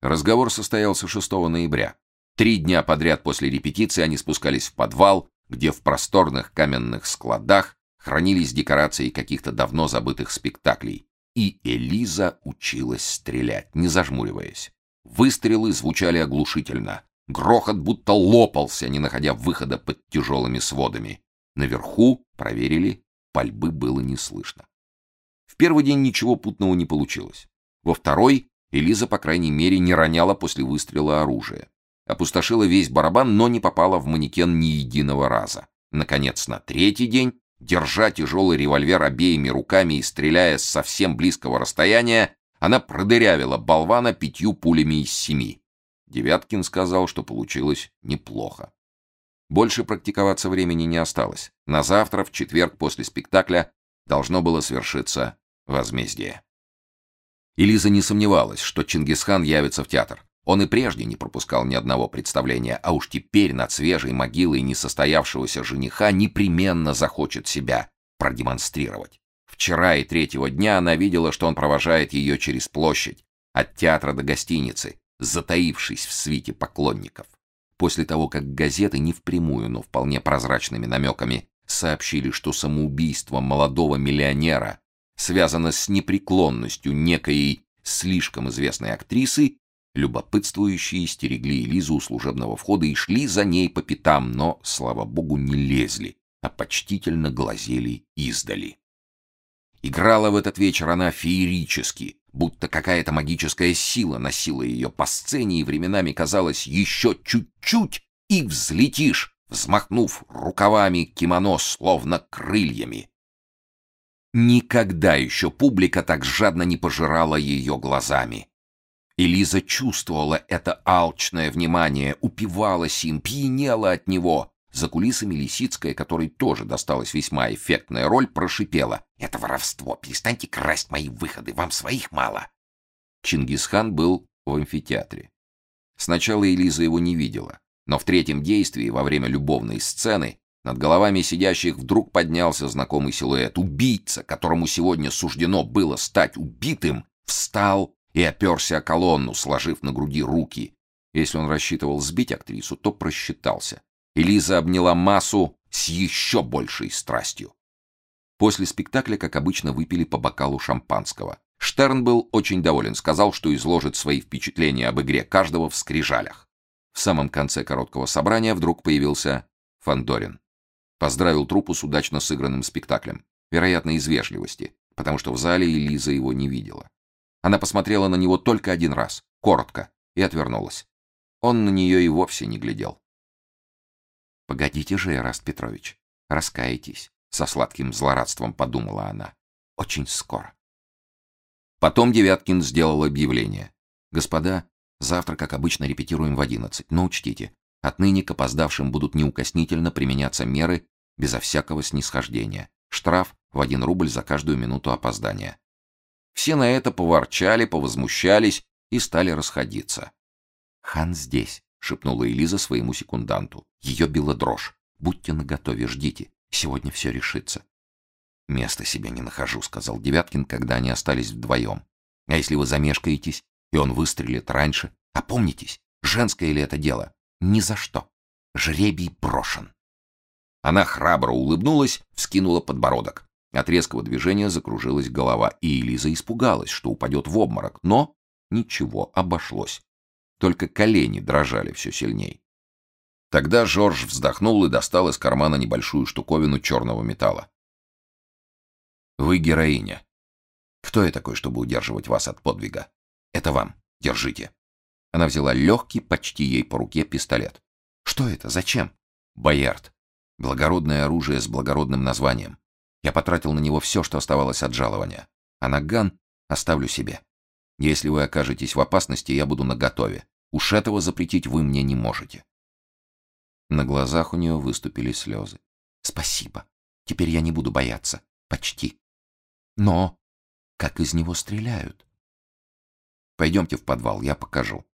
Разговор состоялся 6 ноября. Три дня подряд после репетиции они спускались в подвал, где в просторных каменных складах хранились декорации каких-то давно забытых спектаклей. И Элиза училась стрелять, не зажмуриваясь. Выстрелы звучали оглушительно. Грохот будто лопался, не находя выхода под тяжелыми сводами. Наверху проверили, пальбы было не слышно. В первый день ничего путного не получилось. Во второй Элиза, по крайней мере, не роняла после выстрела оружие. Опустошила весь барабан, но не попала в манекен ни единого раза. Наконец, на третий день, держа тяжелый револьвер обеими руками и стреляя с совсем близкого расстояния, она продырявила болвана пятью пулями из семи. Девяткин сказал, что получилось неплохо. Больше практиковаться времени не осталось. На завтра, в четверг после спектакля, должно было свершиться возмездие. Элиза не сомневалась, что Чингисхан явится в театр. Он и прежде не пропускал ни одного представления, а уж теперь над свежей могилой несостоявшегося жениха непременно захочет себя продемонстрировать. Вчера и третьего дня она видела, что он провожает ее через площадь, от театра до гостиницы, затаившись в свите поклонников. После того, как газеты не впрямую, но вполне прозрачными намеками сообщили, что самоубийство молодого миллионера связано с непреклонностью некой слишком известной актрисы, любопытствующие стерегли Элизу у служебного входа и шли за ней по пятам, но, слава богу, не лезли, а почтительно глазели издали. Играла в этот вечер она феерически, будто какая-то магическая сила носила ее по сцене, и временами казалось еще чуть-чуть, и взлетишь, взмахнув рукавами кимоно, словно крыльями. Никогда еще публика так жадно не пожирала ее глазами. Элиза чувствовала это алчное внимание, упивалась им, пьянела от него. За кулисами Лисицкая, которой тоже досталась весьма эффектная роль, прошипела. «Это воровство! Перестаньте красть мои выходы! Вам своих мало!» Чингисхан был в амфитеатре. Сначала Элиза его не видела, но в третьем действии, во время любовной сцены, над головами сидящих вдруг поднялся знакомый силуэт. Убийца, которому сегодня суждено было стать убитым, встал и оперся о колонну, сложив на груди руки. Если он рассчитывал сбить актрису, то просчитался. Элиза обняла массу с еще большей страстью. После спектакля, как обычно, выпили по бокалу шампанского. Штерн был очень доволен, сказал, что изложит свои впечатления об игре каждого в скрижалях. В самом конце короткого собрания вдруг появился Фандорин. Поздравил труппу с удачно сыгранным спектаклем. Вероятно, из вежливости, потому что в зале Элиза его не видела. Она посмотрела на него только один раз, коротко, и отвернулась. Он на нее и вовсе не глядел. «Погодите же, Эраст Петрович, раскаетесь», — со сладким злорадством подумала она. «Очень скоро». Потом Девяткин сделал объявление. «Господа, завтра, как обычно, репетируем в одиннадцать, но учтите, Отныне к опоздавшим будут неукоснительно применяться меры безо всякого снисхождения. Штраф в один рубль за каждую минуту опоздания. Все на это поворчали, повозмущались и стали расходиться. «Хан здесь», — шепнула Элиза своему секунданту. Ее била дрожь. «Будьте наготове, ждите. Сегодня все решится». «Места себе не нахожу», — сказал Девяткин, когда они остались вдвоем. «А если вы замешкаетесь, и он выстрелит раньше? Опомнитесь, женское ли это дело? Ни за что. Жребий брошен. Она храбро улыбнулась, вскинула подбородок. От резкого движения закружилась голова, и Элиза испугалась, что упадет в обморок, но ничего, обошлось. Только колени дрожали все сильней. Тогда Жорж вздохнул и достал из кармана небольшую штуковину черного металла. «Вы героиня. Кто я такой, чтобы удерживать вас от подвига? Это вам. Держите». Она взяла легкий, почти ей по руке пистолет. Что это? Зачем? Боярд. Благородное оружие с благородным названием. Я потратил на него все, что оставалось от жалования. А наган оставлю себе. Если вы окажетесь в опасности, я буду наготове. Уж этого запретить вы мне не можете. На глазах у нее выступили слезы. Спасибо. Теперь я не буду бояться. Почти. Но как из него стреляют? Пойдемте в подвал, я покажу.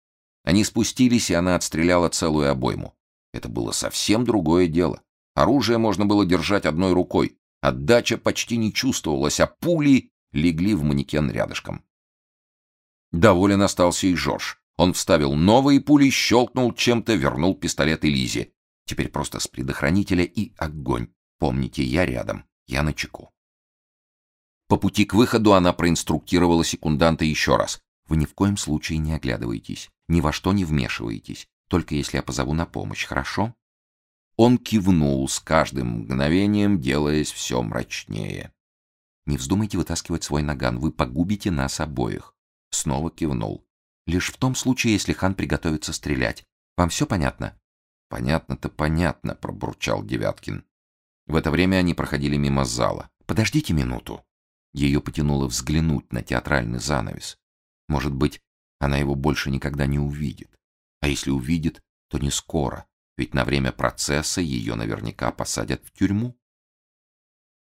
Они спустились, и она отстреляла целую обойму. Это было совсем другое дело. Оружие можно было держать одной рукой. Отдача почти не чувствовалась, а пули легли в манекен рядышком. Доволен остался и Жорж. Он вставил новые пули, щелкнул чем-то, вернул пистолет Элизе. Теперь просто с предохранителя и огонь. Помните, я рядом, я на чеку. По пути к выходу она проинструктировала секунданта еще раз. Вы ни в коем случае не оглядывайтесь, ни во что не вмешивайтесь, только если я позову на помощь, хорошо? Он кивнул с каждым мгновением, делаясь все мрачнее. Не вздумайте вытаскивать свой наган, вы погубите нас обоих. Снова кивнул. Лишь в том случае, если хан приготовится стрелять. Вам все понятно? Понятно-то понятно, пробурчал Девяткин. В это время они проходили мимо зала. Подождите минуту. Ее потянуло взглянуть на театральный занавес. Может быть, она его больше никогда не увидит. А если увидит, то не скоро, ведь на время процесса ее наверняка посадят в тюрьму.